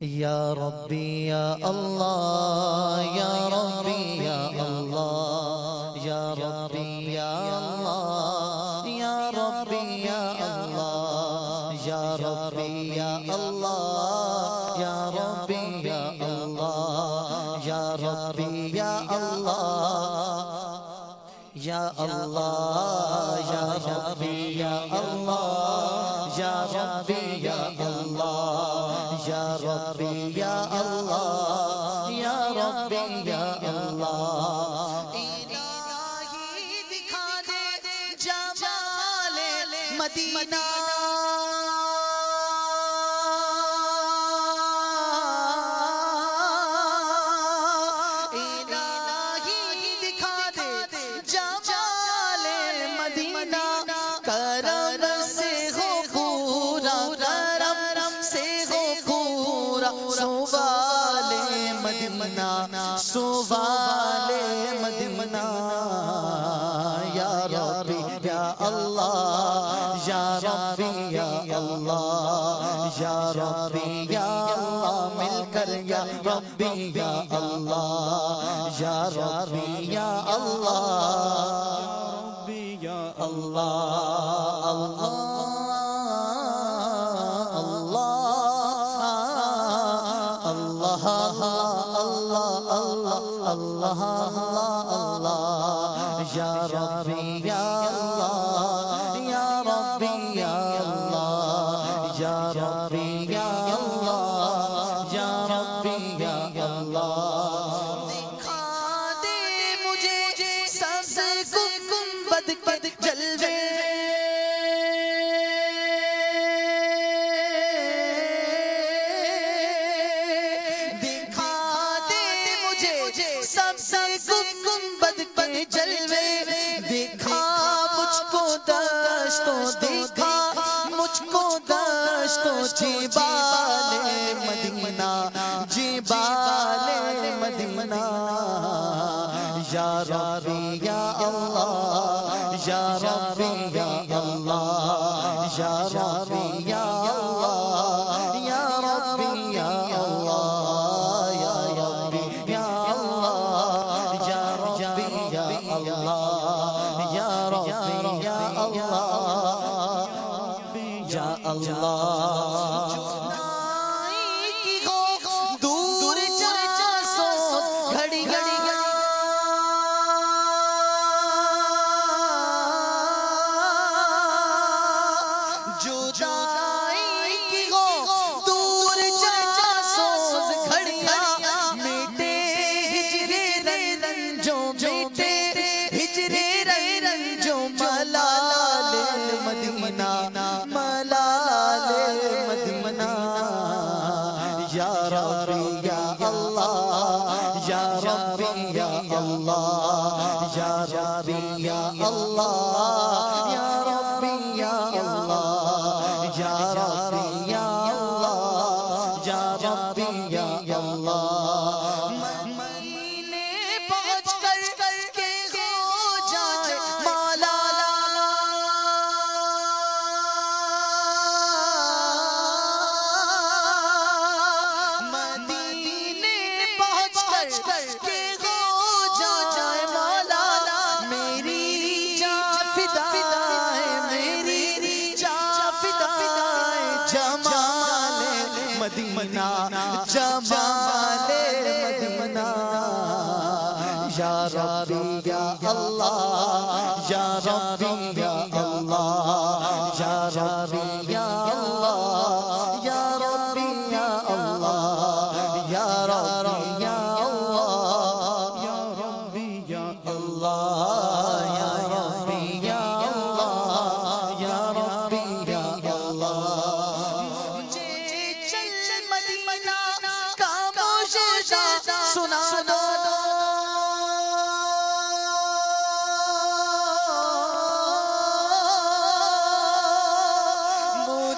یا ربی یا اللہ یا ربی یا اللہ یا ربی یا اللہ یا ربی یا اللہ یا ربی یا اللہ یا ربی یا اللہ یا ربی یا اللہ یا اللہ یا ربی یا اللہ پورا۔ سوال مدینہ سوال یا ربی یا اللہ مل کر یا ربی یا اللہ یا ربی یا اللہ اللہ اللہ اللہ اللہ اللہ اللہ یا ربی مجھ کو دشتوں دیکھا، مجھ کو دشتوں جبال مدینہ جبال مدینہ۔ یا ربی، یا اللہ، یا ربی، یا اللہ۔ یا ربی، یا اللہ۔ ربی یا اللہ یا ربی یا اللہ مدینہ جمال مدینہ۔ یا ربی یا اللہ یا ربی یا اللہ۔ یا ربی یا اللہ یا ربی یا اللہ۔ یا ربی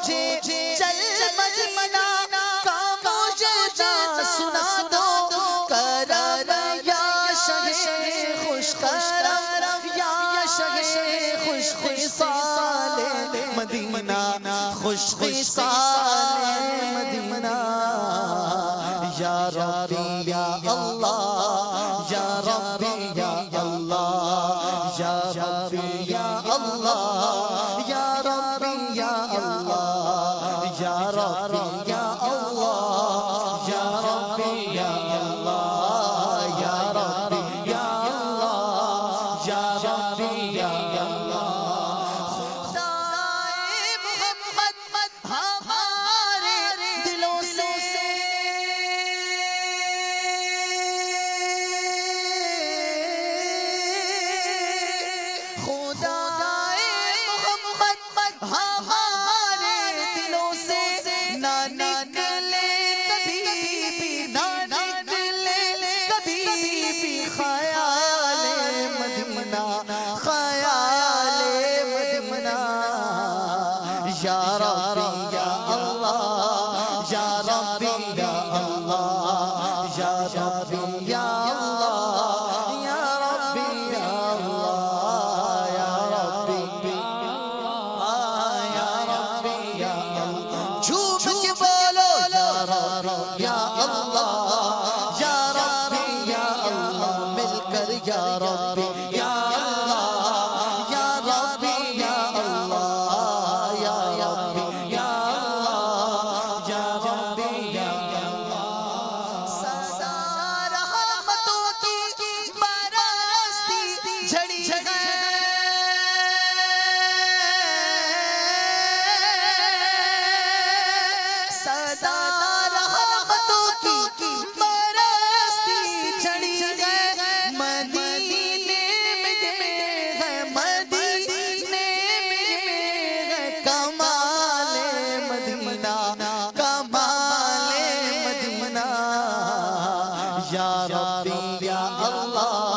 مجھے چل مدینہ کا مجھے سنا دو کرار یا شہ خوش کرم، یا شہ خوش خوش سال مدینہ، خوش خوش سال مدینہ۔ یا ربی، یا اللہ، یا ربی یا ربی خیا یا ربی یا اللہ.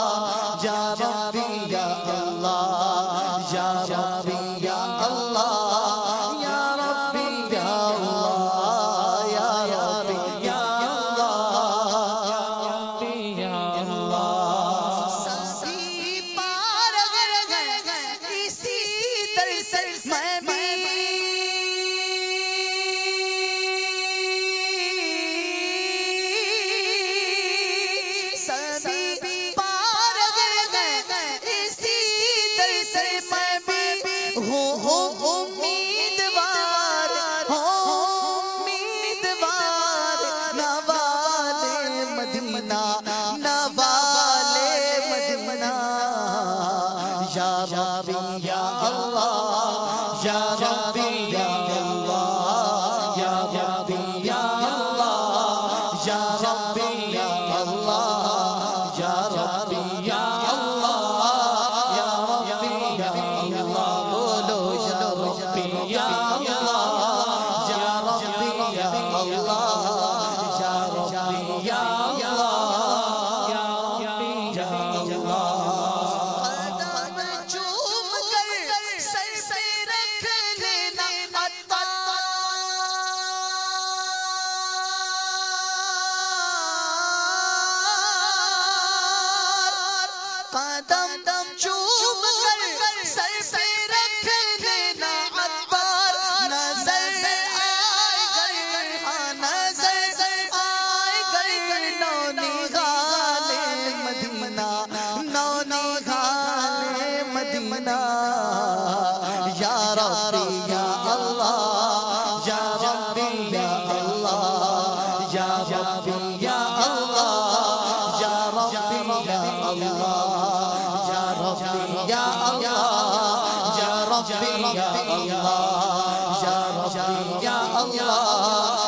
ہو ہو قدم چوب کر سر پہ اللہ یا اللہ